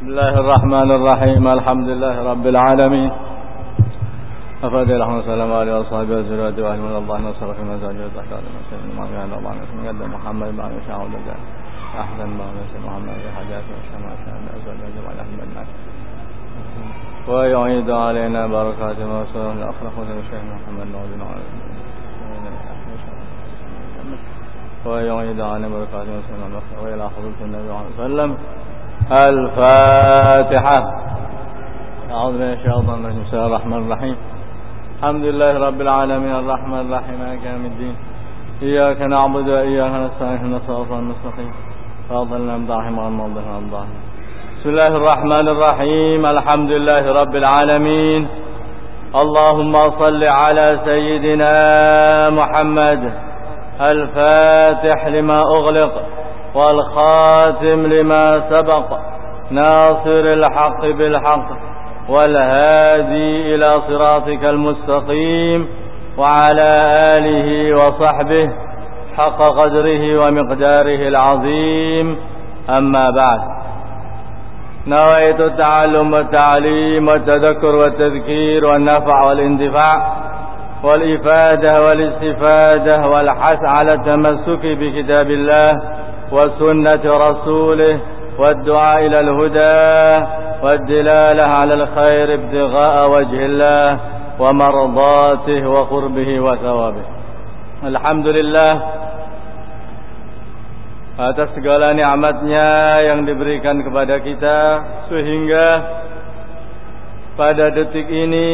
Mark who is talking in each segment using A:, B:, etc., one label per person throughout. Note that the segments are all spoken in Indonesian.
A: بسم الله الرحمن الرحيم. الحمد لله رب العالمين. أفاد الله وسلم عليه وأصحابه وزراته وأهل من الله نصر في مزاجه تحت المسلمين. ما كان الله نسم قد محمد ما يشاء ولد أحسن ما نسم محمد في حياته وشمع شأن أزواج جمال أحمد الناس ويعيد علينا بركاته وسلام الأخلاق الشيخ محمد نور ويعيد علينا بركاته وسلام الأخلاق وإلى حضرة النبي صلى الله عليه وسلم. الفاتحة. أعوذ بالله الشيطان الرجيم. بسم الله الرحمن الرحيم. الحمد لله رب العالمين. الرحمن الرحيم. مالك يوم الدين إياك نعبد وإياك نستعين. اهدنا الصراط المستقيم. صراط الأنعمت عليهم غير المغضوب بسم الله الرحمن الرحيم. الحمد لله رب العالمين. اللهم صل على سيدنا محمد. الفاتح لما أغلق. والخاتم لما سبق ناصر الحق بالحق والهادي إلى صراطك المستقيم وعلى آله وصحبه حق قدره ومقداره العظيم. أما بعد نويت التعلم والتعليم والتذكر والتذكير والنفع والاندفاع والإفادة والاستفادة والحث على التمسك بكتاب الله وسنة رسوله والدعاء إلى الهدى والدلالة على الخير ابتغاء وجه الله ومرضاته وقربه وثوابه الحمد لله atas segala nikmatnya yang diberikan kepada kita sehingga pada detik ini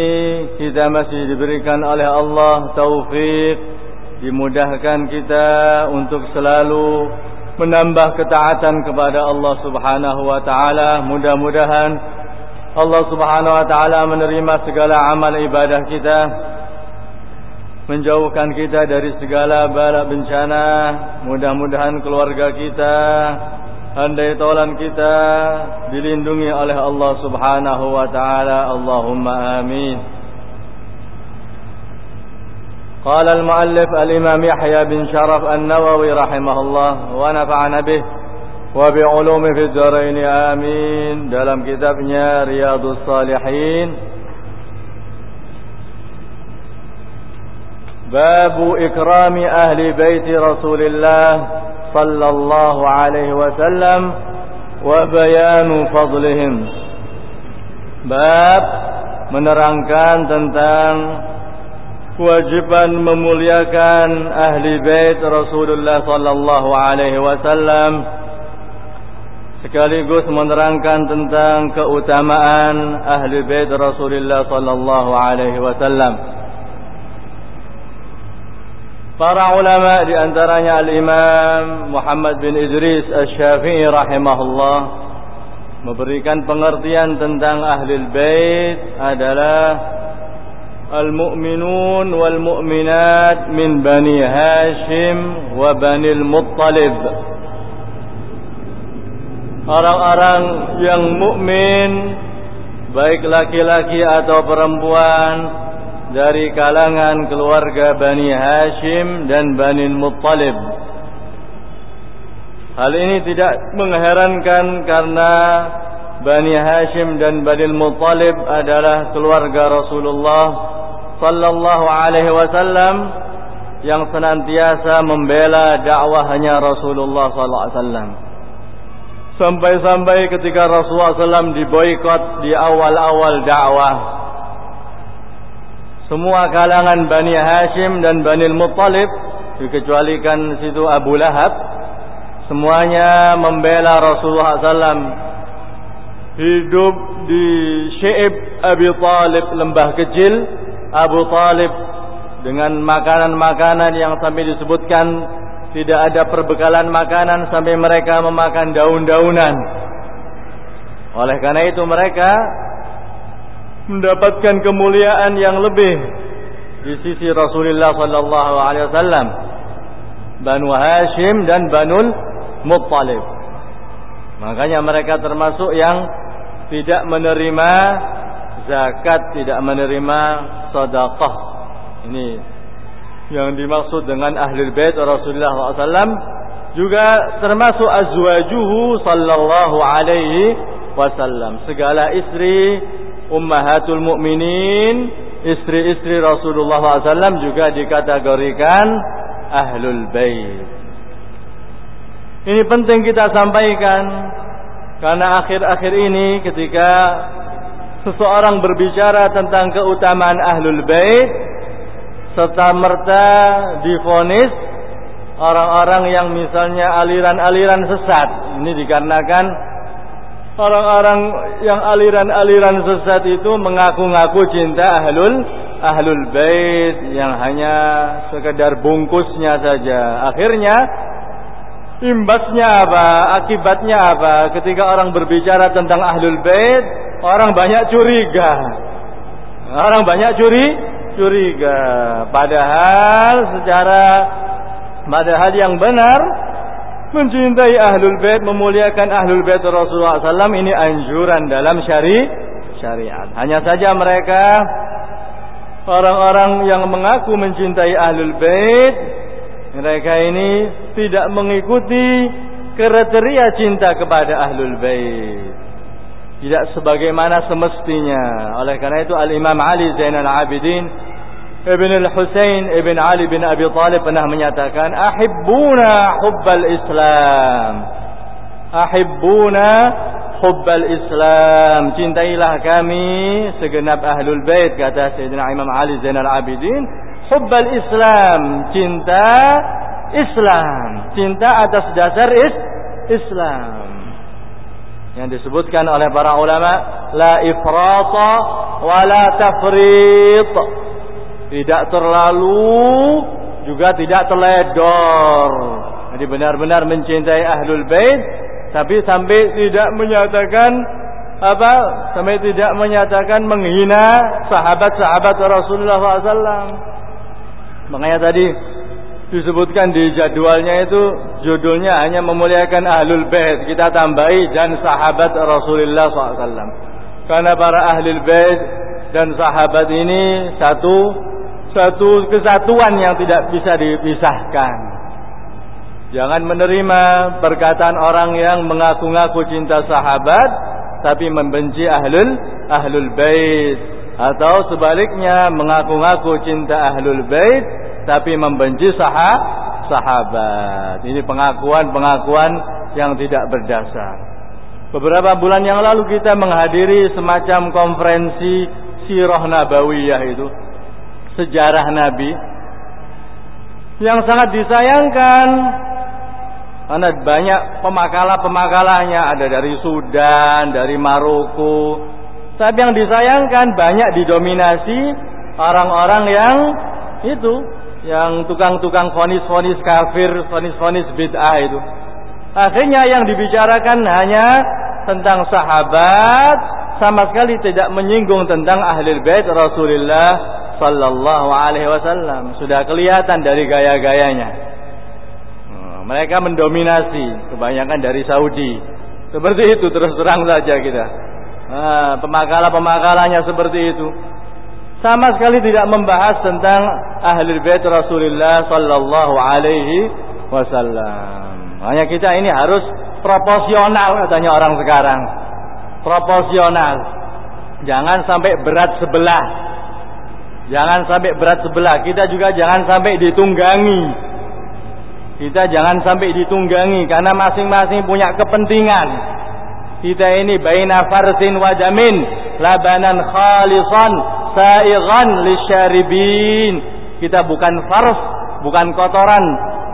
A: kita masih diberikan oleh Allah taufik dimudahkan kita untuk selalu menambah ketaatan kepada Allah Subhanahu wa taala. Mudah-mudahan Allah Subhanahu wa taala menerima segala amal ibadah kita. Menjauhkan kita dari segala bala bencana. Mudah-mudahan keluarga kita, andai tolan kita dilindungi oleh Allah Subhanahu wa taala. Allahumma amin. قال المؤلف الإمام يحيى بن شرف النووي رحمه الله ونفعنا به وبعلوم في الدارين آمين. dalam kitabnya Riyadus Salihin باب إكرام أهل بيت رسول الله صلى الله عليه وسلم وبيان فضلهم. bab menerangkan tentang kewajiban memuliakan ahli bait Rasulullah sallallahu alaihi wasallam sekaligus menerangkan tentang keutamaan ahli bait Rasulullah sallallahu alaihi wasallam. Para ulama di antaranya Al-Imam Muhammad bin Idris Asy-Syafi'i rahimahullah memberikan pengertian tentang ahli bait adalah المؤمنون والمؤمنات من بني هاشم وبني المطلب orang-orang yang mukmin baik laki-laki atau perempuan dari kalangan keluarga Bani Hashim dan Bani Muttalib Hal ini tidak mengherankan karena Bani Hashim dan Bani Muttalib adalah keluarga Rasulullah sallallahu alaihi wasallam yang senantiasa membela dakwahnya Rasulullah sallallahu alaihi wasallam. Sampai-sampai ketika Rasulullah SAW diboikot di awal-awal dakwah. Semua kalangan Bani Hashim dan Bani Muttalib dikecualikan situ Abu Lahab semuanya membela Rasulullah SAW hidup di Syaib Abi Talib lembah kecil Abu Talib dengan makanan-makanan yang sampai disebutkan tidak ada perbekalan makanan sampai mereka memakan daun-daunan. Oleh karena itu mereka mendapatkan kemuliaan yang lebih di sisi Rasulullah sallallahu alaihi wasallam. Banu Hashim dan Banul Muttalib. Makanya mereka termasuk yang tidak menerima zakat, tidak menerima sedekah. Ini yang dimaksud dengan ahli bait Rasulullah SAW juga termasuk azwajuhu sallallahu alaihi wasallam. Segala istri ummahatul mukminin, istri-istri Rasulullah SAW juga dikategorikan ahlul bait. Ini penting kita sampaikan karena akhir-akhir ini ketika seseorang berbicara tentang keutamaan ahlul bait serta merta difonis orang-orang yang misalnya aliran-aliran sesat. Ini dikarenakan orang-orang yang aliran-aliran sesat itu mengaku-ngaku cinta ahlul ahlul bait yang hanya sekedar bungkusnya saja. Akhirnya imbasnya apa? Akibatnya apa? Ketika orang berbicara tentang ahlul bait, orang banyak curiga. Orang banyak curi curiga. Padahal secara padahal yang benar mencintai ahlul bait, memuliakan ahlul bait Rasulullah SAW ini anjuran dalam syari syariat. Hanya saja mereka orang-orang yang mengaku mencintai ahlul bait, mereka ini tidak mengikuti kriteria cinta kepada ahlul bait. Tidak sebagaimana semestinya. Oleh karena itu Al Imam Ali Zainal Abidin Ibn al-Husain Ibn Ali bin Abi Talib pernah menyatakan ahibbuna hubbal Islam. Ahibbuna hubbal Islam. Cintailah kami segenap ahlul bait kata Sayyidina Imam Ali Zainal Abidin. Hubbal Islam. Cinta Islam. Cinta atas dasar is Islam yang disebutkan oleh para ulama la ifrata wa la tafrit tidak terlalu juga tidak teledor. Jadi benar-benar mencintai ahlul bait tapi sampai tidak menyatakan apa? Sampai tidak menyatakan menghina sahabat-sahabat Rasulullah SAW. Makanya tadi disebutkan di jadwalnya itu judulnya hanya memuliakan ahlul bait. Kita tambahi dan sahabat Rasulullah SAW. Karena para ahlul bait dan sahabat ini satu satu kesatuan yang tidak bisa dipisahkan. Jangan menerima perkataan orang yang mengaku-ngaku cinta sahabat tapi membenci ahlul ahlul bait atau sebaliknya mengaku-ngaku cinta ahlul bait tapi membenci sah sahabat. Ini pengakuan-pengakuan yang tidak berdasar. Beberapa bulan yang lalu kita menghadiri semacam konferensi sirah nabawiyah itu sejarah Nabi yang sangat disayangkan karena banyak pemakalah-pemakalahnya ada dari Sudan, dari Maroko. Tapi yang disayangkan banyak didominasi orang-orang yang itu, yang tukang-tukang fonis-fonis kafir, fonis-fonis bid'ah itu. Akhirnya yang dibicarakan hanya tentang sahabat, sama sekali tidak menyinggung tentang ahli bait Rasulullah Sallallahu Alaihi Wasallam sudah kelihatan dari gaya-gayanya. Hmm, mereka mendominasi kebanyakan dari Saudi. Seperti itu terus terang saja kita. Nah, pemakalah-pemakalahnya seperti itu. Sama sekali tidak membahas tentang ahli bait Rasulullah Sallallahu Alaihi Wasallam. Hanya kita ini harus proporsional katanya orang sekarang. Proporsional. Jangan sampai berat sebelah Jangan sampai berat sebelah. Kita juga jangan sampai ditunggangi. Kita jangan sampai ditunggangi karena masing-masing punya kepentingan. Kita ini baina farsin wa damin, labanan khalisan saighan lisyaribin. Kita bukan fars, bukan kotoran,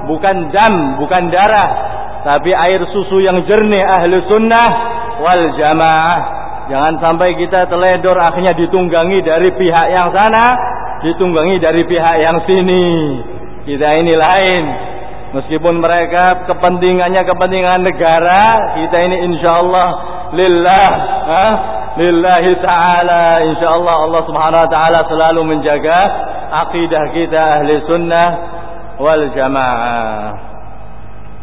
A: bukan dam, bukan darah, tapi air susu yang jernih ahli sunnah wal jamaah Jangan sampai kita teledor akhirnya ditunggangi dari pihak yang sana, ditunggangi dari pihak yang sini. Kita ini lain. Meskipun mereka kepentingannya kepentingan negara, kita ini insya Allah lillah, ha? lillahi taala. Insyaallah Allah Subhanahu wa taala selalu menjaga akidah kita ahli sunnah wal jamaah.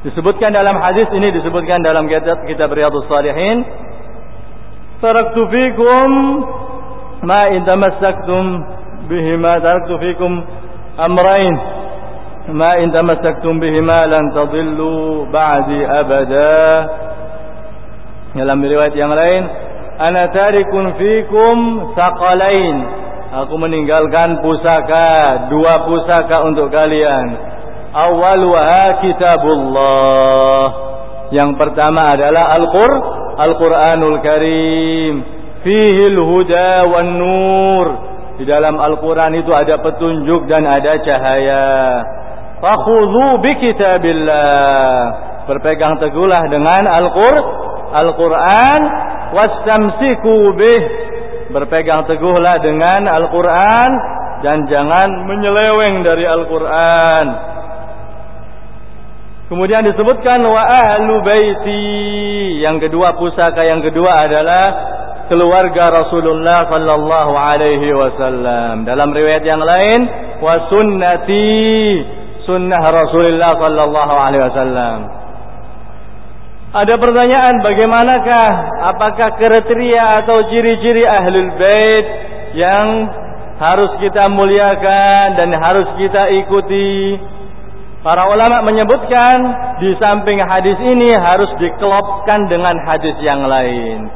A: Disebutkan dalam hadis ini disebutkan dalam kitab kitab riyadhus salihin. Taraktu fikum ma in tamassaktum bihima taraktu fikum amrayn. Ma in tamassaktum bihima lan tadillu ba'di abada. Dalam riwayat yang lain ana tarikun fikum saqalain. Aku meninggalkan pusaka, dua pusaka untuk kalian. Awwaluha kitabullah. Yang pertama adalah Al-Qur, Al-Qur'anul Karim. Fihi al-huda wan nur. Di dalam Al-Qur'an itu ada petunjuk dan ada cahaya. Fakhudhu bi kitabillah. Berpegang teguhlah dengan Al-Qur'an Al-Quran wastamsiku bih. Berpegang teguhlah dengan Al-Quran dan jangan menyeleweng dari Al-Quran. Kemudian disebutkan wa ahlu baiti. Yang kedua pusaka yang kedua adalah keluarga Rasulullah sallallahu alaihi wasallam. Dalam riwayat yang lain wa sunnati sunnah Rasulullah sallallahu alaihi wasallam ada pertanyaan bagaimanakah apakah kriteria atau ciri-ciri ahlul bait yang harus kita muliakan dan harus kita ikuti. Para ulama menyebutkan di samping hadis ini harus dikelopkan dengan hadis yang lain.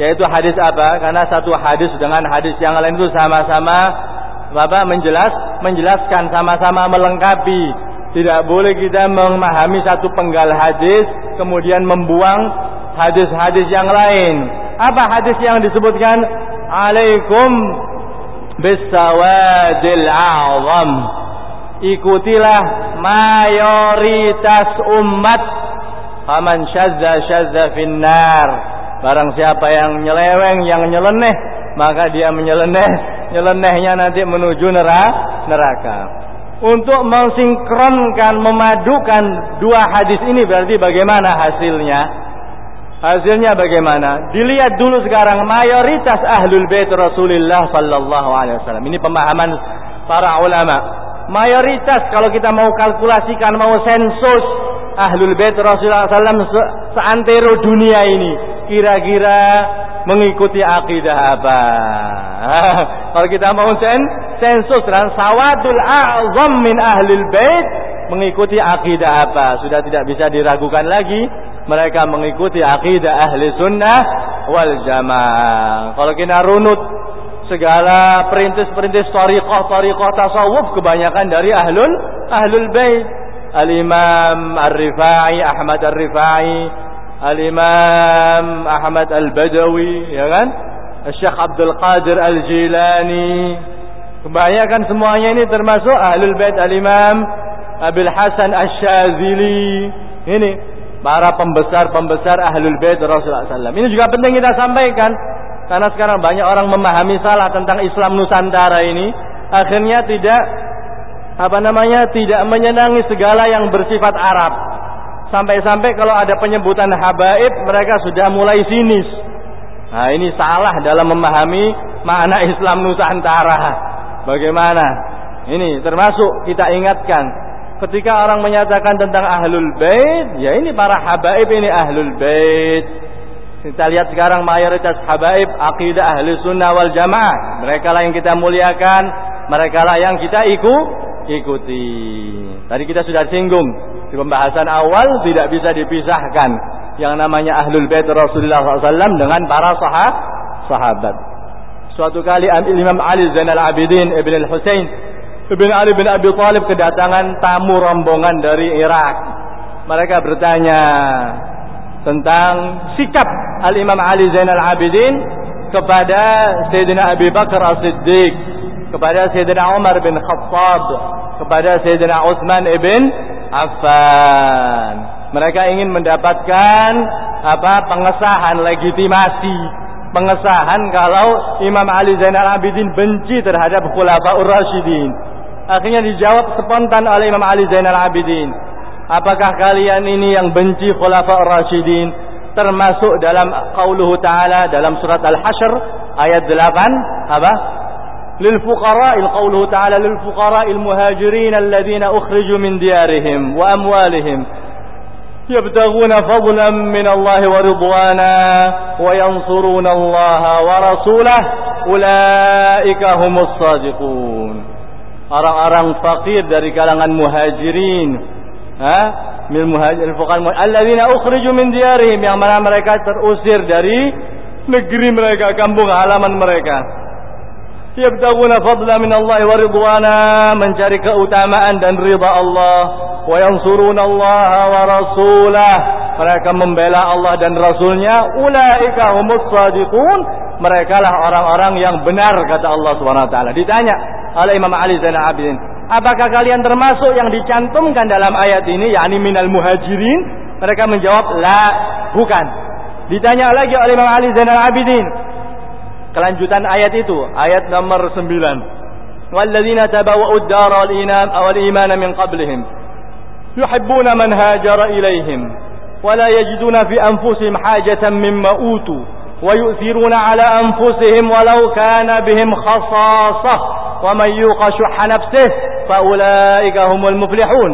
A: Yaitu hadis apa? Karena satu hadis dengan hadis yang lain itu sama-sama Bapak menjelas, menjelaskan sama-sama melengkapi tidak boleh kita memahami satu penggal hadis kemudian membuang hadis-hadis yang lain. Apa hadis yang disebutkan? Alaikum bisawadil a'zam. Ikutilah mayoritas umat. Faman syazza syazza finnar. Barang siapa yang nyeleweng, yang nyeleneh, maka dia menyeleneh. Nyelenehnya nanti menuju neraka untuk mensinkronkan, memadukan dua hadis ini berarti bagaimana hasilnya? Hasilnya bagaimana? Dilihat dulu sekarang mayoritas ahlul bait Rasulullah sallallahu alaihi wasallam. Ini pemahaman para ulama. Mayoritas kalau kita mau kalkulasikan, mau sensus ahlul bait Rasulullah sallallahu se seantero dunia ini, kira-kira mengikuti akidah apa? kalau kita mau sen sensus dan sawadul a'zam min ahlil bait mengikuti akidah apa? Sudah tidak bisa diragukan lagi. Mereka mengikuti akidah ahli sunnah wal jamaah. Kalau kita runut segala perintis-perintis tariqah tariqah tasawuf kebanyakan dari ahlul ahlul bait. Al-imam ar-rifai Ahmad ar-rifai al-imam Ahmad al-Badawi ya kan Syekh Abdul Qadir Al-Jilani Kebanyakan semuanya ini termasuk Ahlul Bait Al-Imam Abil Hasan Asy-Syazili. Ini para pembesar-pembesar Ahlul Bait Rasulullah SAW. Ini juga penting kita sampaikan karena sekarang banyak orang memahami salah tentang Islam Nusantara ini, akhirnya tidak apa namanya tidak menyenangi segala yang bersifat Arab. Sampai-sampai kalau ada penyebutan habaib mereka sudah mulai sinis. Nah, ini salah dalam memahami makna Islam Nusantara. Bagaimana? Ini termasuk kita ingatkan ketika orang menyatakan tentang ahlul bait, ya ini para habaib ini ahlul bait. Kita lihat sekarang mayoritas habaib akidah ahli sunnah wal jamaah. Mereka lah yang kita muliakan, mereka lah yang kita ikut, ikuti. Tadi kita sudah singgung di pembahasan awal tidak bisa dipisahkan yang namanya ahlul bait Rasulullah SAW dengan para sahabat. Suatu kali Imam Ali Zainal Abidin Ibn Al-Husain Ibn Ali bin Abi Talib kedatangan tamu rombongan dari Irak. Mereka bertanya tentang sikap Al-Imam Ali Zainal Abidin kepada Sayyidina Abi Bakar As-Siddiq, kepada Sayyidina Umar bin Khattab, kepada Sayyidina Utsman ibn Affan. Mereka ingin mendapatkan apa pengesahan legitimasi pengesahan kalau Imam Ali Zainal Abidin benci terhadap Khulafaur Rasyidin. Akhirnya dijawab spontan oleh Imam Ali Zainal Abidin. Apakah kalian ini yang benci Khulafaur Rasyidin termasuk dalam qauluhu ta'ala dalam surat Al-Hasyr ayat 8 apa? Lil fuqara al muhajirin alladhina ukhriju min diyarihim wa amwalihim يبتغون فضلا من الله ورضوانا وينصرون الله ورسوله أولئك هم الصادقون orang-orang fakir dari kalangan muhajirin ha? Min muhajirin fuqara alladzina ukhriju min diyarihim yang mana mereka terusir dari negeri mereka, kampung halaman mereka. Yabtaguna fadla min Allah wa ridwana, mencari keutamaan dan ridha Allah, wa yansuruna Allah wa rasulah. Mereka membela Allah dan Rasulnya. Ulaika humus sadiqun. Mereka lah orang-orang yang benar kata Allah Subhanahu wa taala. Ditanya oleh Imam Ali Zainal Abidin, Apakah kalian termasuk yang dicantumkan dalam ayat ini yakni minal muhajirin? Mereka menjawab, "La, bukan." Ditanya lagi oleh Imam Ali Zainal Abidin. Kelanjutan ayat itu, ayat nomor 9. "Walladzina tabawwa'ud dara wal iman wal iman min qablihim yuhibbuna man hajara ilaihim la yajiduna fi anfusihim hajatan mimma utu." ويؤثرون على أنفسهم ولو كان بهم خصاصة ومن يوق شح نفسه فأولئك هم المفلحون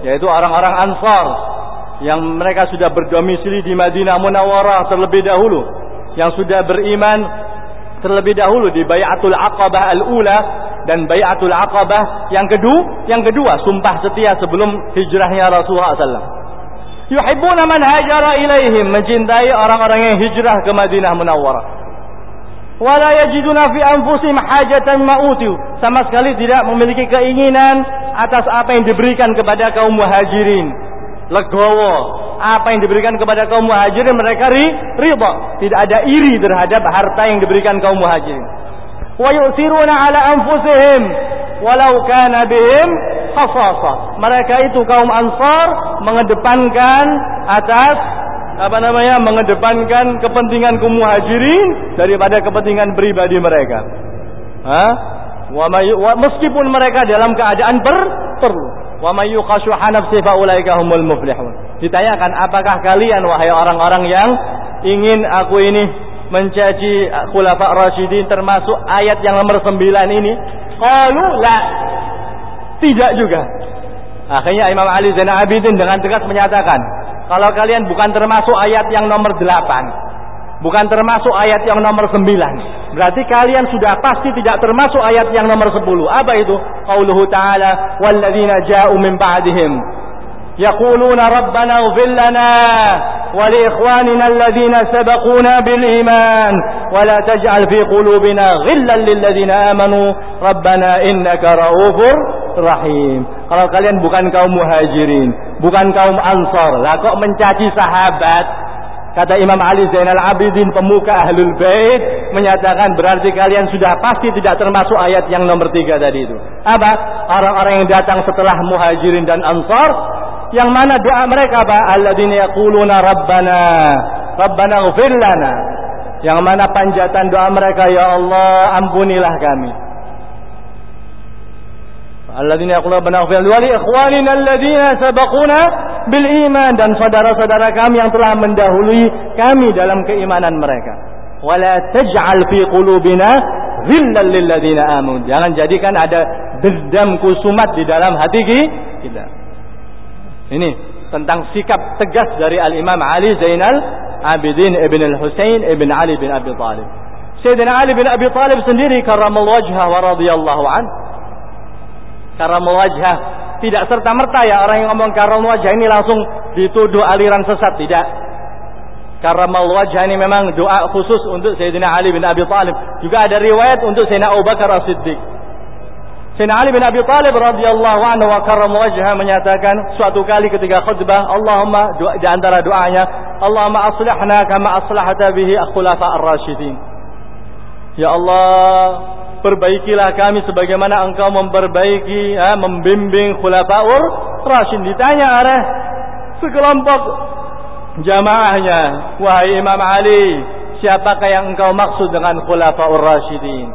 A: yaitu orang-orang Ansar yang mereka sudah berdomisili di Madinah Munawwarah terlebih dahulu yang sudah beriman terlebih dahulu di Bayatul Aqabah al-ula dan Bayatul Aqabah yang kedua yang kedua sumpah setia sebelum hijrahnya Rasulullah SAW yuhibbuna man hajara ilaihim mencintai orang-orang yang hijrah ke Madinah Munawwarah. Wala yajiduna fi anfusihim hajatan ma'utu sama sekali tidak memiliki keinginan atas apa yang diberikan kepada kaum muhajirin. Legowo apa yang diberikan kepada kaum muhajirin mereka ri, ridha tidak ada iri terhadap harta yang diberikan kaum muhajirin wa yusiruna ala anfusihim walau kana bihim khasasa. Mereka itu kaum Ansar mengedepankan atas apa namanya? mengedepankan kepentingan kaum Muhajirin daripada kepentingan pribadi mereka. Hah? Meskipun mereka dalam keadaan ber. Wa may yuqashuha nafsi fa ulaika humul muflihun. Ditanyakan, apakah kalian wahai orang-orang yang ingin aku ini mencaci khulafa rasyidin termasuk ayat yang nomor 9 ini? Qalu la. Tidak juga. Akhirnya Imam Ali Zainal Abidin dengan tegas menyatakan, kalau kalian bukan termasuk ayat yang nomor 8, bukan termasuk ayat yang nomor sembilan. Berarti kalian sudah pasti tidak termasuk ayat yang nomor 10. Apa itu? Qauluhu ta'ala walladzina ja'u min ba'dihim yaquluna rabbana ighfir lana wa li ikhwanina alladzina sabaquna bil iman wa la taj'al fi qulubina ghillan lilladzina amanu rabbana innaka ra'ufur rahim. Kalau kalian bukan kaum muhajirin, bukan kaum ansar, lah kok mencaci sahabat, Kata Imam Ali Zainal Abidin pemuka Ahlul Bait menyatakan berarti kalian sudah pasti tidak termasuk ayat yang nomor tiga tadi itu. Apa? Orang-orang yang datang setelah muhajirin dan ansor yang mana doa mereka apa? Alladzina yaquluna rabbana rabbana ighfir lana. Yang mana panjatan doa mereka ya Allah ampunilah kami. Alladzina yaquluna rabbana ighfir wa li ikhwanina alladzina sabaquna bil iman dan saudara-saudara kami yang telah mendahului kami dalam keimanan mereka. Wala taj'al fi qulubina ghillan lil ladzina amanu. Jangan jadikan ada dendam kusumat di dalam hati kita. Ini tentang sikap tegas dari Al-Imam Ali Zainal Abidin Ibn Al-Husain Ibn Ali bin Abi Talib. Sayyidina Ali bin Abi Talib sendiri karamal wajhah wa radhiyallahu an. Karamal wajhah tidak serta merta ya orang yang ngomong karamal wajhah ini langsung dituduh aliran sesat tidak. Karamal wajhah ini memang doa khusus untuk Sayyidina Ali bin Abi Talib. Juga ada riwayat untuk Sayyidina Abu Bakar As-Siddiq. Sayyidina Ali bin Abi Thalib radhiyallahu anhu wa karram wajha menyatakan suatu kali ketika khutbah Allahumma doa, di antara doanya Allahumma aslihna kama aslahta bihi khulafa ar-rasyidin. Ya Allah, perbaikilah kami sebagaimana engkau memperbaiki, ya, membimbing khulafaur rasyidin. Ditanya oleh sekelompok jamaahnya, wahai Imam Ali, siapakah yang engkau maksud dengan khulafaur rasyidin?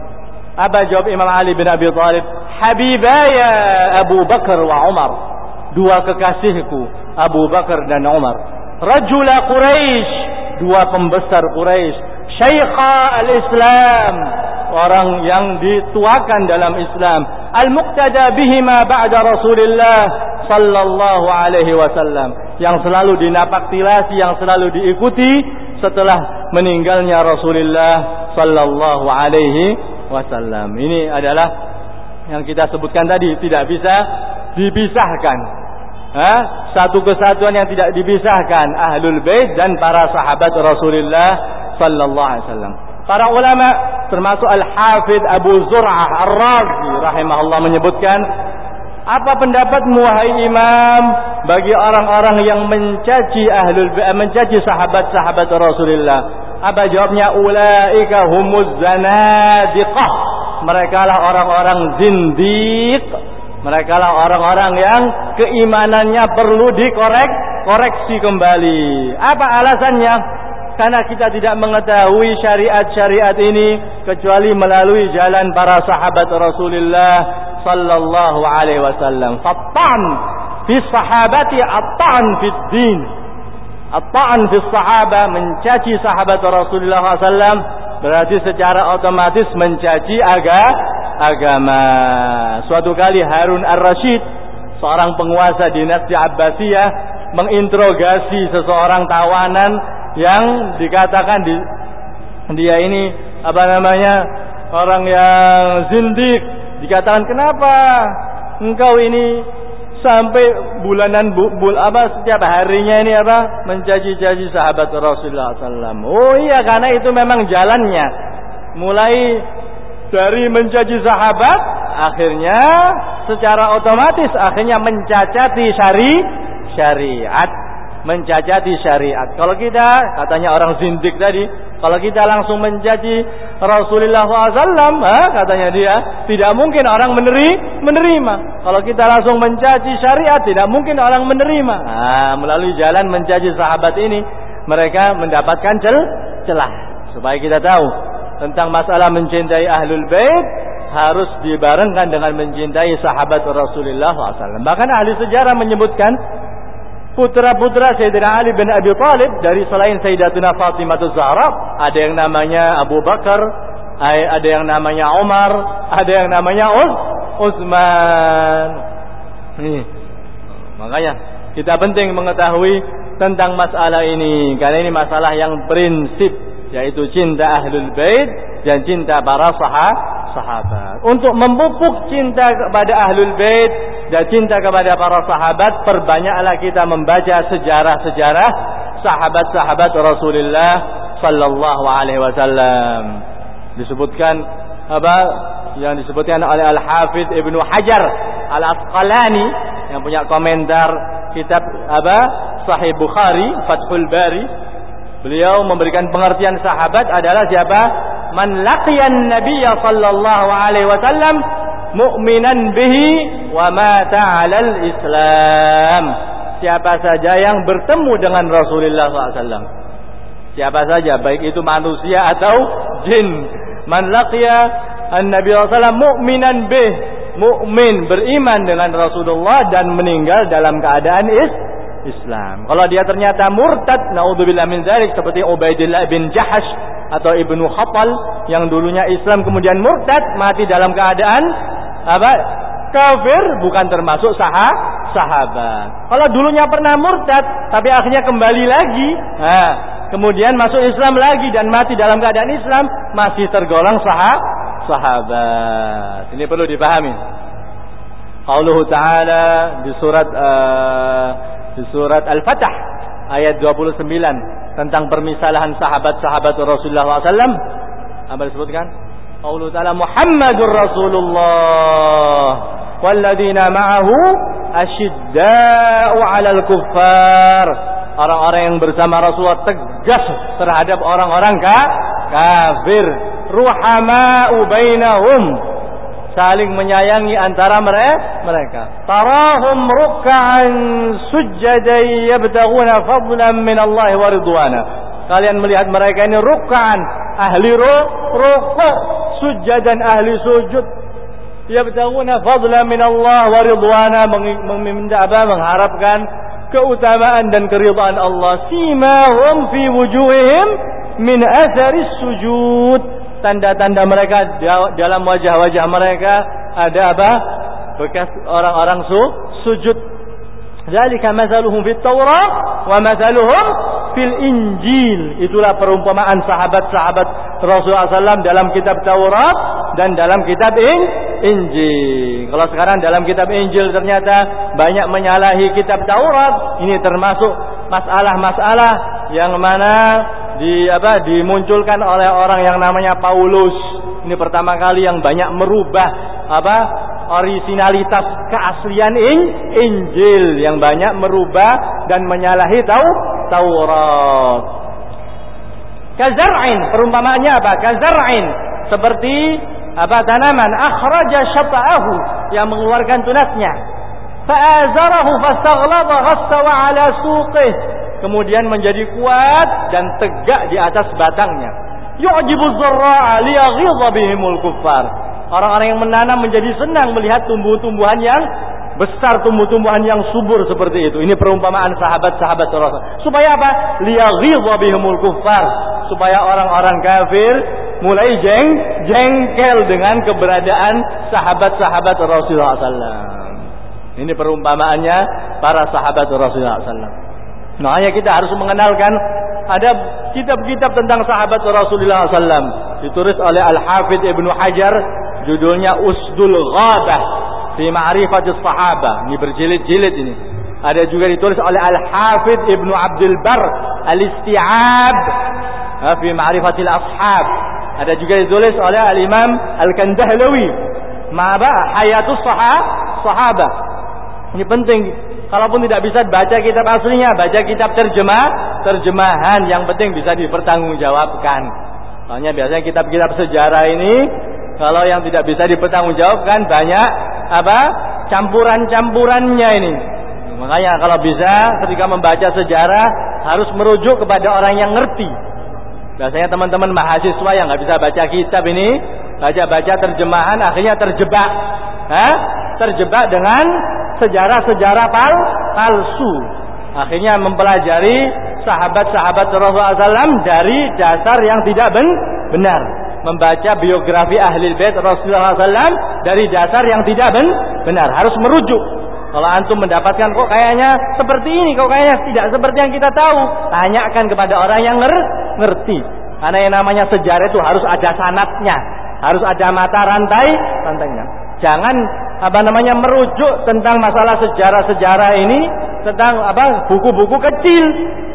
A: Apa jawab Imam Ali bin Abi Thalib? Habibaya Abu Bakar wa Umar. Dua kekasihku, Abu Bakar dan Umar. Rajula Quraisy, dua pembesar Quraisy. Syaikha al-Islam, orang yang dituakan dalam Islam. Al-muqtada bihima ba'da Rasulillah sallallahu alaihi wasallam. Yang selalu dinapaktilasi, yang selalu diikuti setelah meninggalnya Rasulullah sallallahu alaihi wasallam. Ini adalah yang kita sebutkan tadi tidak bisa dipisahkan. Ha? Satu kesatuan yang tidak dipisahkan Ahlul Bait dan para sahabat Rasulullah sallallahu alaihi wasallam. Para ulama termasuk Al-Hafidh Abu Zur'ah Ar-Razi rahimahullah menyebutkan apa pendapatmu wahai imam bagi orang-orang yang mencaci ahlul mencaci sahabat-sahabat Rasulullah? Apa jawabnya? Ulaika humuz zanadiqah. Mereka lah orang-orang zindiq. Mereka lah orang-orang yang keimanannya perlu dikorek, koreksi kembali. Apa alasannya? Karena kita tidak mengetahui syariat-syariat ini kecuali melalui jalan para sahabat Rasulullah sallallahu alaihi wasallam. Fattan fi sahabati attan fi din. Attan fi sahaba mencaci sahabat Rasulullah SAW berarti secara otomatis mencaci aga, agama. Suatu kali Harun Ar-Rasyid seorang penguasa dinasti Abbasiyah menginterogasi seseorang tawanan yang dikatakan di, dia ini apa namanya orang yang zindik Dikatakan kenapa engkau ini sampai bulanan bu, bul apa setiap harinya ini apa mencaci-caci sahabat Rasulullah SAW. Oh iya karena itu memang jalannya. Mulai dari mencaci sahabat akhirnya secara otomatis akhirnya mencacati syari syariat mencacati syariat. Kalau kita katanya orang zindik tadi kalau kita langsung menjadi Rasulullah SAW, katanya dia, tidak mungkin orang meneri, menerima. Kalau kita langsung mencaci syariat, tidak mungkin orang menerima. Nah, melalui jalan mencaci sahabat ini, mereka mendapatkan cel celah. Supaya kita tahu tentang masalah mencintai ahlul bait harus dibarengkan dengan mencintai sahabat Rasulullah SAW. Bahkan ahli sejarah menyebutkan putra-putra Sayyidina Ali bin Abi Thalib dari selain Sayyidatuna Fatimah Zahra ada yang namanya Abu Bakar ada yang namanya Umar ada yang namanya Uz Utsman. Nih. Makanya kita penting mengetahui tentang masalah ini karena ini masalah yang prinsip yaitu cinta ahlul bait dan cinta para sahabat. Untuk memupuk cinta kepada ahlul bait dan cinta kepada para sahabat, perbanyaklah kita membaca sejarah-sejarah sahabat-sahabat Rasulullah sallallahu alaihi wasallam. Disebutkan apa? Yang disebutkan oleh Al-Hafidz Ibnu Hajar Al-Asqalani yang punya komentar kitab apa? Sahih Bukhari Fathul Bari. Beliau memberikan pengertian sahabat adalah siapa? Man laqiyan nabiyya sallallahu alaihi wasallam mu'minan bihi wa mata 'alal Islam. Siapa saja yang bertemu dengan Rasulullah SAW. Siapa saja, baik itu manusia atau jin. Man laqiya an-nabi SAW mu'minan bih. Mu'min, beriman dengan Rasulullah dan meninggal dalam keadaan is Islam. Kalau dia ternyata murtad, naudzubillah min dzalik seperti Ubaidillah bin Jahash atau Ibnu Khattal yang dulunya Islam kemudian murtad mati dalam keadaan apa kafir bukan termasuk sah sahabat. Kalau dulunya pernah murtad tapi akhirnya kembali lagi, nah, kemudian masuk Islam lagi dan mati dalam keadaan Islam masih tergolong sah sahabat. Ini perlu dipahami. Allah Ta'ala di surat uh, di surat Al-Fatah ayat 29 tentang permisalahan sahabat-sahabat Rasulullah SAW apa disebutkan? Qaulu ta'ala Muhammadur Rasulullah والذين معه أشداء على الكفار Orang-orang yang bersama Rasulullah tegas terhadap orang-orang ka kafir. Ruhama'u bainahum. Saling menyayangi antara mereka. Tarahum ruk'an sujjadan yabtaghuna fadlan min Allah wa ridwana kalian melihat mereka ini ruk'an ahli rukuk sujadan ahli sujud. Yabtaguna fadla min Allah wa ridwana meminta apa? Mengharapkan keutamaan dan keridhaan Allah. Simahum fi wujuhihim min athari sujud. Tanda-tanda mereka dalam wajah-wajah mereka ada apa? Bekas orang-orang su sujud. Zalika masaluhum fit Taurat wa masaluhum fil Injil. Itulah perumpamaan sahabat-sahabat Rasulullah SAW dalam kitab Taurat dan dalam kitab in, Injil. Kalau sekarang dalam kitab Injil ternyata banyak menyalahi kitab Taurat, ini termasuk masalah-masalah yang mana di apa dimunculkan oleh orang yang namanya Paulus. Ini pertama kali yang banyak merubah apa originalitas keaslian in, Injil yang banyak merubah dan menyalahi tau Taurat. Kazar'in perumpamaannya apa? Kazar'in. Seperti apa tanaman. Akhraja syata'ahu yang mengeluarkan tunasnya. Fa'azarahu fastaghlaba ghastawa ala suqih. Kemudian menjadi kuat dan tegak di atas batangnya. Yu'jibu dzarra'a liyaghidha bihimul kuffar. Orang-orang yang menanam menjadi senang melihat tumbuh-tumbuhan yang besar tumbuh-tumbuhan yang subur seperti itu. Ini perumpamaan sahabat-sahabat Rasul. Supaya apa? Liyaghidha bihimul kuffar. Supaya orang-orang kafir mulai jeng jengkel dengan keberadaan sahabat-sahabat Rasulullah SAW. Ini perumpamaannya para sahabat Rasulullah SAW. Makanya kita harus mengenalkan ada kitab-kitab tentang sahabat Rasulullah SAW ditulis oleh Al Hafidh Ibnu Hajar judulnya Usdul Ghabah fi Ma'rifatis Sahabah. Ini berjilid-jilid ini. Ada juga ditulis oleh Al Hafidh Ibnu Abdul Bar Al Isti'ab fi Ma'rifatil Ashab. Ada juga ditulis oleh Al-Imam Al-Kandahlawi. Ma'aba Hayatus Sahabah. Ini penting. Kalaupun tidak bisa baca kitab aslinya, baca kitab terjemah, terjemahan yang penting bisa dipertanggungjawabkan. Soalnya biasanya kitab-kitab sejarah ini kalau yang tidak bisa dipertanggungjawabkan banyak apa? campuran-campurannya ini. Makanya kalau bisa ketika membaca sejarah harus merujuk kepada orang yang ngerti. Biasanya teman-teman mahasiswa yang nggak bisa baca kitab ini, baca-baca terjemahan akhirnya terjebak. Hah? Terjebak dengan sejarah-sejarah pal palsu. Akhirnya mempelajari sahabat-sahabat Rasulullah SAW dari dasar yang tidak ben benar. Membaca biografi ahli bait Rasulullah SAW dari dasar yang tidak ben benar. Harus merujuk. Kalau antum mendapatkan kok kayaknya seperti ini, kok kayaknya tidak seperti yang kita tahu, tanyakan kepada orang yang ngerti. Karena yang namanya sejarah itu harus ada sanatnya, harus ada mata rantai rantainya. Jangan apa namanya merujuk tentang masalah sejarah-sejarah ini tentang apa buku-buku kecil,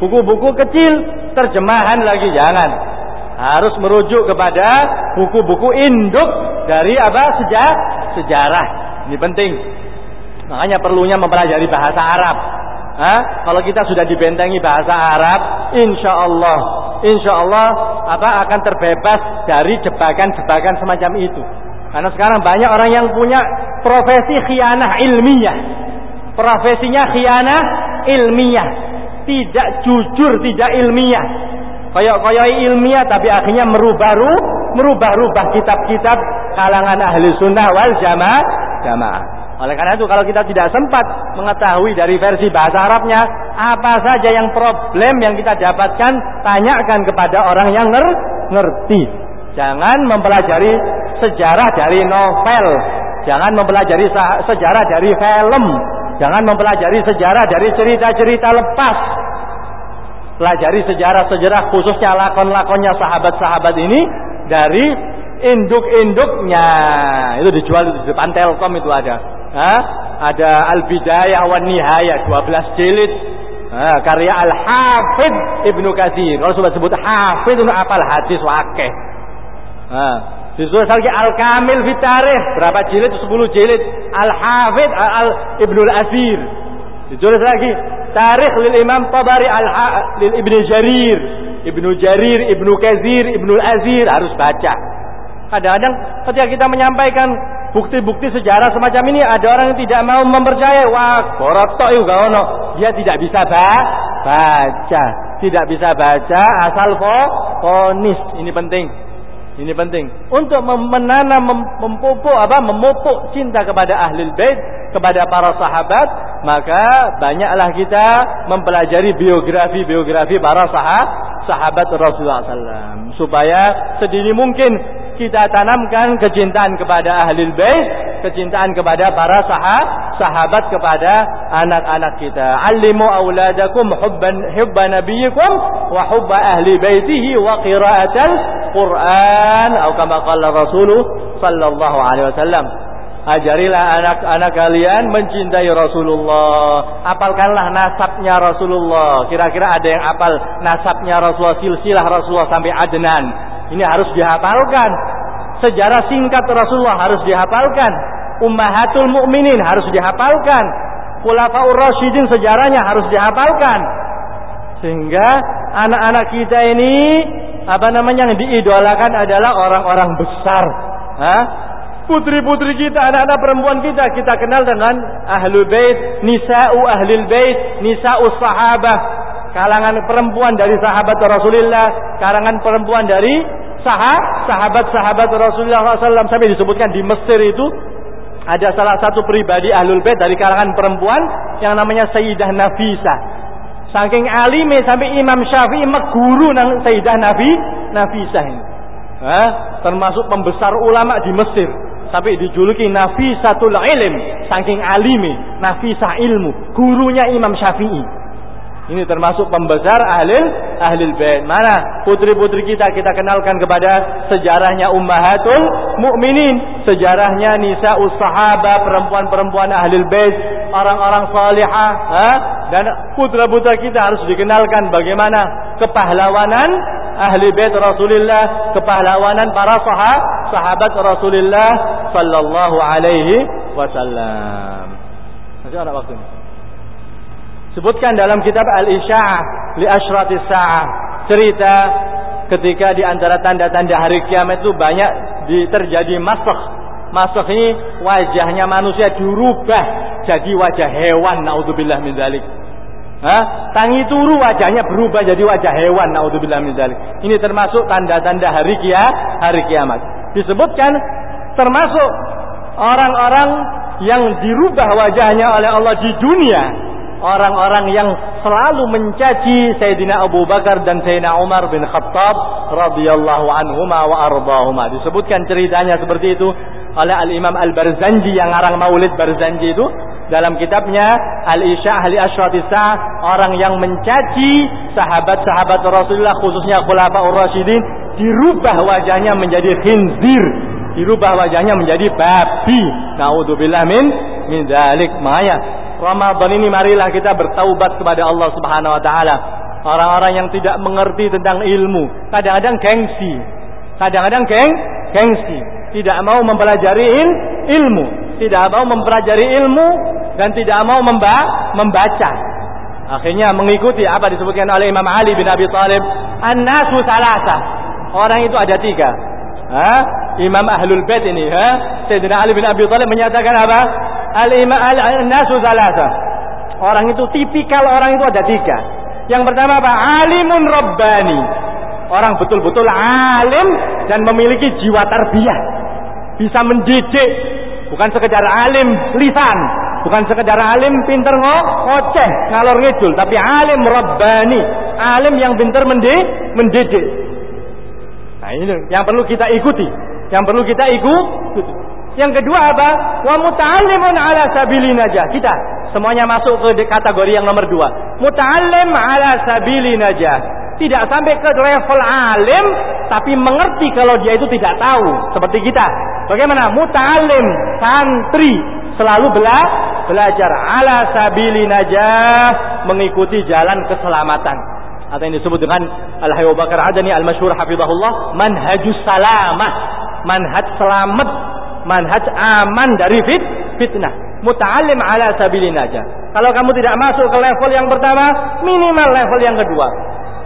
A: buku-buku kecil, terjemahan lagi jangan. Harus merujuk kepada buku-buku induk dari apa sejarah sejarah. Ini penting. Makanya perlunya mempelajari bahasa Arab. Hah? Kalau kita sudah dibentengi bahasa Arab, insya Allah, insya Allah apa akan terbebas dari jebakan-jebakan semacam itu. Karena sekarang banyak orang yang punya profesi khianah ilmiah. Profesinya khianah ilmiah. Tidak jujur, tidak ilmiah. Koyok-koyok ilmiah tapi akhirnya merubah merubah-rubah kitab-kitab kalangan ahli sunnah wal jamaah. jamaah. Oleh karena itu kalau kita tidak sempat mengetahui dari versi bahasa Arabnya apa saja yang problem yang kita dapatkan tanyakan kepada orang yang nger ngerti. Jangan mempelajari sejarah dari novel, jangan mempelajari sejarah dari film, jangan mempelajari sejarah dari cerita-cerita lepas. Pelajari sejarah-sejarah khususnya lakon-lakonnya sahabat-sahabat ini dari induk-induknya. Itu dijual di depan Telkom itu ada. Hah? Ada Al-Bidayah wa Nihayah 12 jilid. Hah, karya Al-Hafidh Ibnu Katsir. Kalau sudah sebut Hafidh itu apal hadis wakeh. Hah. Disuruh lagi Al-Kamil fi Tarikh berapa jilid? 10 jilid. Al-Hafidh Al Ibnu Al-Asir. Ditulis lagi Tarikh lil Imam Tabari al lil Ibnu Jarir. Ibnu Jarir, Ibnu Katsir, Ibnu Al-Azir harus baca. Kadang-kadang ketika kita menyampaikan bukti-bukti sejarah semacam ini ada orang yang tidak mau mempercayai. Wah, borotok itu ono. Dia tidak bisa baca, tidak bisa baca asal fonis. Ini penting. Ini penting untuk menanam, mempupuk apa, memupuk cinta kepada ahli bait, kepada para sahabat. Maka banyaklah kita mempelajari biografi-biografi para sahabat, sahabat Rasulullah SAW supaya sedini mungkin kita tanamkan kecintaan kepada ahli bait, kecintaan kepada para sahabat, sahabat kepada anak-anak kita. Alimu auladakum hubban hubba nabiyikum wa hubba ahli baitihi wa qiraatal Quran atau kama qala Rasul sallallahu alaihi wasallam. Ajarilah anak-anak kalian mencintai Rasulullah. Apalkanlah nasabnya Rasulullah. Kira-kira ada yang apal nasabnya Rasulullah, silsilah Rasulullah sampai Adnan. Ini harus dihafalkan. Sejarah singkat Rasulullah harus dihafalkan. Ummahatul mukminin harus dihafalkan. Khulafaur Rasyidin sejarahnya harus dihafalkan. Sehingga anak-anak kita ini apa namanya yang diidolakan adalah orang-orang besar. Putri-putri kita, anak-anak perempuan kita, kita kenal dengan ahlul bait, nisa'u ahlul bait, nisa'u sahabah. Kalangan perempuan dari sahabat Rasulullah, kalangan perempuan dari sahab, sahabat-sahabat Rasulullah SAW sampai disebutkan di Mesir itu ada salah satu pribadi ahlul bait dari kalangan perempuan yang namanya Sayyidah Nafisa. Saking alime sampai Imam Syafi'i guru nang Sayyidah Nabi Nafisah ini. Hah? termasuk pembesar ulama di Mesir sampai dijuluki Nafisatul Ilm saking alimi Nafisah ilmu gurunya Imam Syafi'i ini termasuk pembesar ahli ahli bait. Mana putri-putri kita kita kenalkan kepada sejarahnya ummahatul mukminin, sejarahnya nisa sahabah, perempuan-perempuan ahli bait, orang-orang salihah, ha? Dan putra-putra kita harus dikenalkan bagaimana kepahlawanan ahli bait Rasulullah, kepahlawanan para sahabat sahabat Rasulullah sallallahu alaihi wasallam. Masih ada waktu. Sebutkan dalam kitab Al-Isya'ah li Ashratis Sa'ah cerita ketika di antara tanda-tanda hari kiamat itu banyak terjadi masakh. Masakh ini wajahnya manusia dirubah jadi wajah hewan naudzubillah min dzalik. Hah? Tangi turu wajahnya berubah jadi wajah hewan naudzubillah min dzalik. Ini termasuk tanda-tanda hari kia, hari kiamat. Disebutkan termasuk orang-orang yang dirubah wajahnya oleh Allah di dunia orang-orang yang selalu mencaci Sayyidina Abu Bakar dan Sayyidina Umar bin Khattab radhiyallahu anhuma wa ardahuma. Disebutkan ceritanya seperti itu oleh Al-Imam Al-Barzanji yang ngarang Maulid Barzanji itu dalam kitabnya Al-Isya Ahli Asyrati orang yang mencaci sahabat-sahabat Rasulullah khususnya Khulafaur Rasyidin dirubah wajahnya menjadi khinzir dirubah wajahnya menjadi babi naudzubillah min min dzalik maya Ramadan ini marilah kita bertaubat kepada Allah Subhanahu wa taala. Orang-orang yang tidak mengerti tentang ilmu, kadang-kadang gengsi. Kadang-kadang geng gengsi, tidak mau mempelajari il, ilmu, tidak mau mempelajari ilmu dan tidak mau memba membaca. Akhirnya mengikuti apa disebutkan oleh Imam Ali bin Abi Thalib, an-nasu salasa. Orang itu ada tiga. Ha? Imam Ahlul Bait ini, ha? Sayyidina Ali bin Abi Thalib menyatakan apa? Al-ima al-nasu salasa. Orang itu tipikal orang itu ada tiga. Yang pertama apa? Alimun Rabbani. Orang betul-betul alim dan memiliki jiwa tarbiyah. Bisa mendidik. Bukan sekedar alim lisan. Bukan sekedar alim pinter ngoceh, ngalor ngidul. Tapi alim Rabbani. Alim yang pinter mendidik. Nah ini yang perlu kita ikuti. Yang perlu kita ikuti. Yang kedua apa? Wa muta'allimun ala sabili najah. Kita semuanya masuk ke kategori yang nomor dua. Muta'allim ala sabili najah. Tidak sampai ke level alim, tapi mengerti kalau dia itu tidak tahu. Seperti kita. Bagaimana? Muta'allim, santri. Selalu bela belajar. Ala sabili najah. Mengikuti jalan keselamatan. Atau yang disebut dengan Al-Hayyu Bakar Adani Al-Masyhur Hafizahullah. Manhajus salamah. Manhaj selamat manhaj aman dari fit fitnah. Muta'allim ala sabilin aja. Kalau kamu tidak masuk ke level yang pertama, minimal level yang kedua.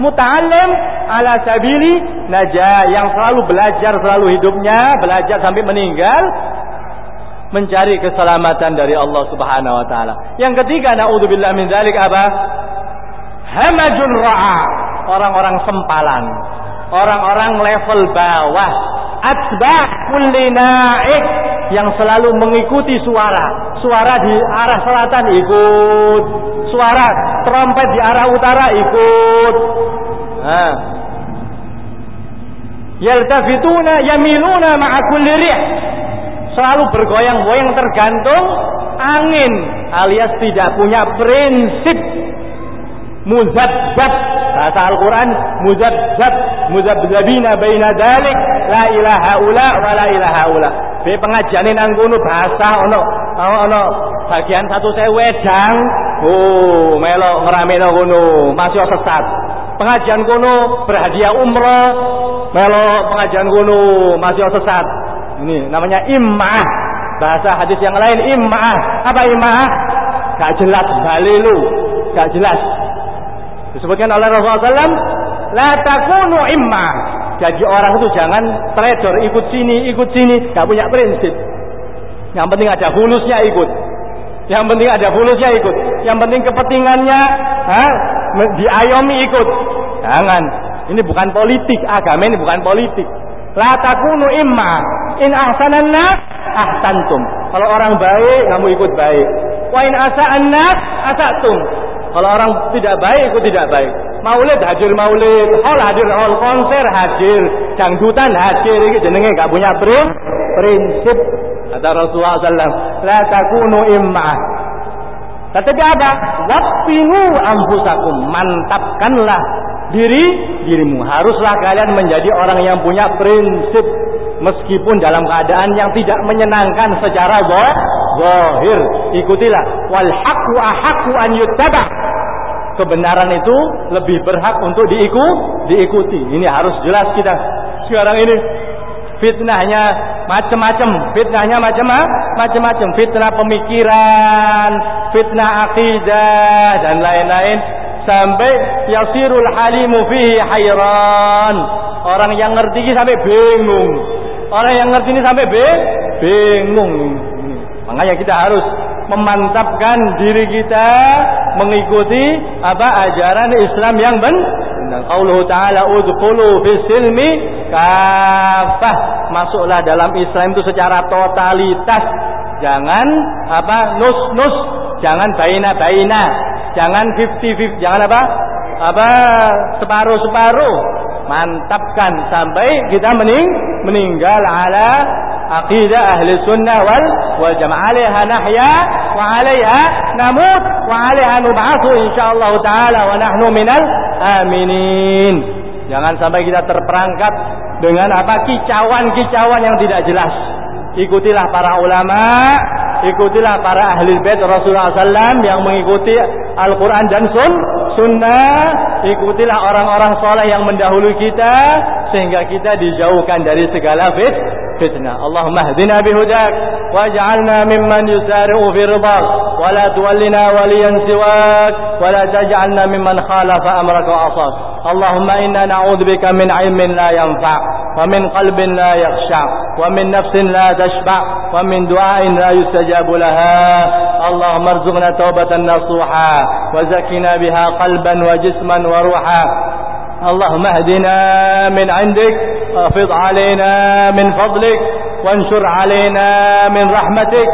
A: Muta'allim ala sabili naja yang selalu belajar selalu hidupnya, belajar sampai meninggal mencari keselamatan dari Allah Subhanahu wa taala. Yang ketiga naudzubillah min dzalik apa? Hamajun ra'a, orang-orang sempalan, orang-orang level bawah atba kulli naik yang selalu mengikuti suara. Suara di arah selatan ikut. Suara trompet di arah utara ikut. Nah. Yaltafituna yamiluna ma'a kulli. Selalu bergoyang-goyang tergantung angin alias tidak punya prinsip. Muzabbab bahasa Al-Quran muzabbab muzabzabina baina dalik la ilaha ula wa la ilaha ula.
B: Be pengajiane nang kono basah ono ono bagian satu saya wedang. Oh melo ngerameno kono masih sesat. Pengajian kono berhadiah umroh melo pengajian kono masih sesat ini namanya imah. Bahasa hadis yang lain imah. Apa imah? Gak jelas balilu gak jelas. Disebutkan oleh Rasulullah SAW la takunu imma jadi orang itu jangan trader ikut sini ikut sini. Gak punya prinsip. Yang penting ada hulusnya ikut. Yang penting ada hulusnya ikut. Yang penting kepentingannya ha, diayomi ikut. Jangan. Ini bukan politik agama ini bukan politik la takunu imma in ahsanan nas ahsantum kalau orang baik kamu ikut baik wa in asa'an nas asatum kalau orang tidak baik, ikut tidak baik. Maulid hadir maulid, hall hadir hall, konser hadir, dangdutan hadir. Ini jenenge gak punya prinsip. Kata Rasulullah SAW, la takunu imma. Tetapi apa? Wattinu ampusakum. Mantapkanlah diri dirimu. Haruslah kalian menjadi orang yang punya prinsip meskipun dalam keadaan yang tidak menyenangkan secara zahir. Ikutilah wal haqqu ahaqqu an yuttaba. Kebenaran itu lebih berhak untuk diiku, diikuti. Ini harus jelas kita. Sekarang ini fitnahnya macam-macam, fitnahnya macam-macam, fitnah pemikiran, fitnah akidah dan lain-lain sampai yasirul halimu fihi hayran. Orang yang ngerti ini sampai bingung. Orang yang ngerti ini sampai be bingung. Makanya kita harus memantapkan diri kita mengikuti apa ajaran Islam yang benar. Allah Ta'ala udkhulu silmi kafah. Masuklah dalam Islam itu secara totalitas. Jangan apa nus-nus, jangan baina-baina, jangan 50-50, jangan apa? Apa separuh-separuh. Mantapkan sampai kita mening meninggal ala aqidah ahli sunnah wal wal jamaah alaiha nahya wa alaiha namut wa alaiha nub'atsu insyaallah taala wa nahnu minal aminin jangan sampai kita terperangkap dengan apa kicauan-kicauan yang tidak jelas ikutilah para ulama ikutilah para ahli bait Rasulullah SAW yang mengikuti Al-Quran dan sun, sunnah. Ikutilah orang-orang soleh yang mendahului kita sehingga kita dijauhkan dari segala fit, fitnah اللهم اهدنا بهداك واجعلنا ممن يسارع في رضاك. ولا تولنا وليا سواك. ولا تجعلنا ممن خالف أمرك وعصاك. اللهم إنا نعوذ بك من علم لا ينفع ومن قلب لا يخشع ومن نفس لا تشبع ومن دعاء لا يستجاب لها. اللهم ارزقنا توبة نصوحا وزكنا بها قلبا وجسما وروحا. اللهم اهدنا من عندك وافض علينا من فضلك وانشر علينا من رحمتك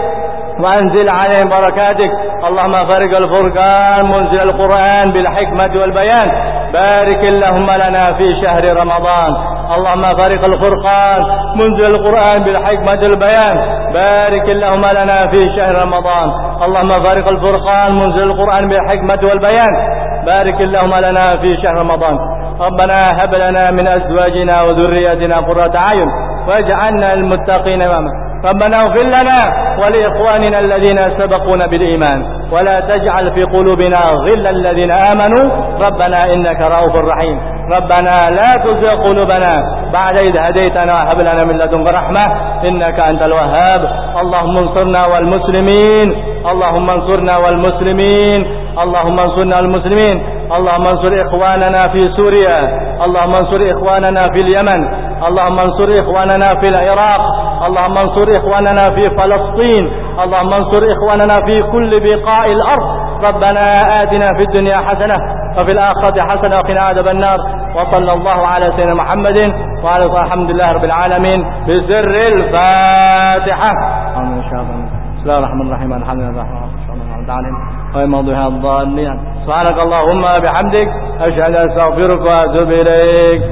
B: وانزل عليهم بركاتك. اللهم فارق الفرقان منزل القرآن بالحكمة والبيان. بارك اللهم لنا في شهر رمضان. اللهم فارق الفرقان منزل القرآن بالحكمة والبيان. بارك اللهم لنا في شهر رمضان. اللهم فارق الفرقان منزل القرآن بالحكمة والبيان. بارك اللهم لنا في شهر رمضان. ربنا هب لنا من أزواجنا وذرياتنا قرة أعين واجعلنا المتقين إماما. ربنا اغفر لنا ولإخواننا الذين سبقونا بالإيمان. ولا تجعل في قلوبنا غلا الذين آمنوا. ربنا إنك رؤوف رحيم. ربنا لا تزغ قلوبنا بعد إذ هديتنا وهب لنا من لدنك رحمة. إنك أنت الوهاب. اللهم انصرنا والمسلمين. اللهم انصرنا والمسلمين. اللهم انصرنا والمسلمين اللهم انصر إخواننا في سوريا. اللهم انصر إخواننا في اليمن. اللهم انصر إخواننا في العراق. اللهم انصر إخواننا في فلسطين. اللهم انصر إخواننا في كل بقاع الأرض. ربنا آتنا في الدنيا حسنة وفي الآخرة حسنة وقنا عذاب النار. وصلى الله على سيدنا محمد. وعلى الحمد لله رب العالمين بسر الفاتحة. بسم الله الرحمن الرحيم. الحمد لله رب العالمين. وموضوعها الضالين. سبحانك اللهم بحمدك أشهد أن أستغفرك وأتوب إليك.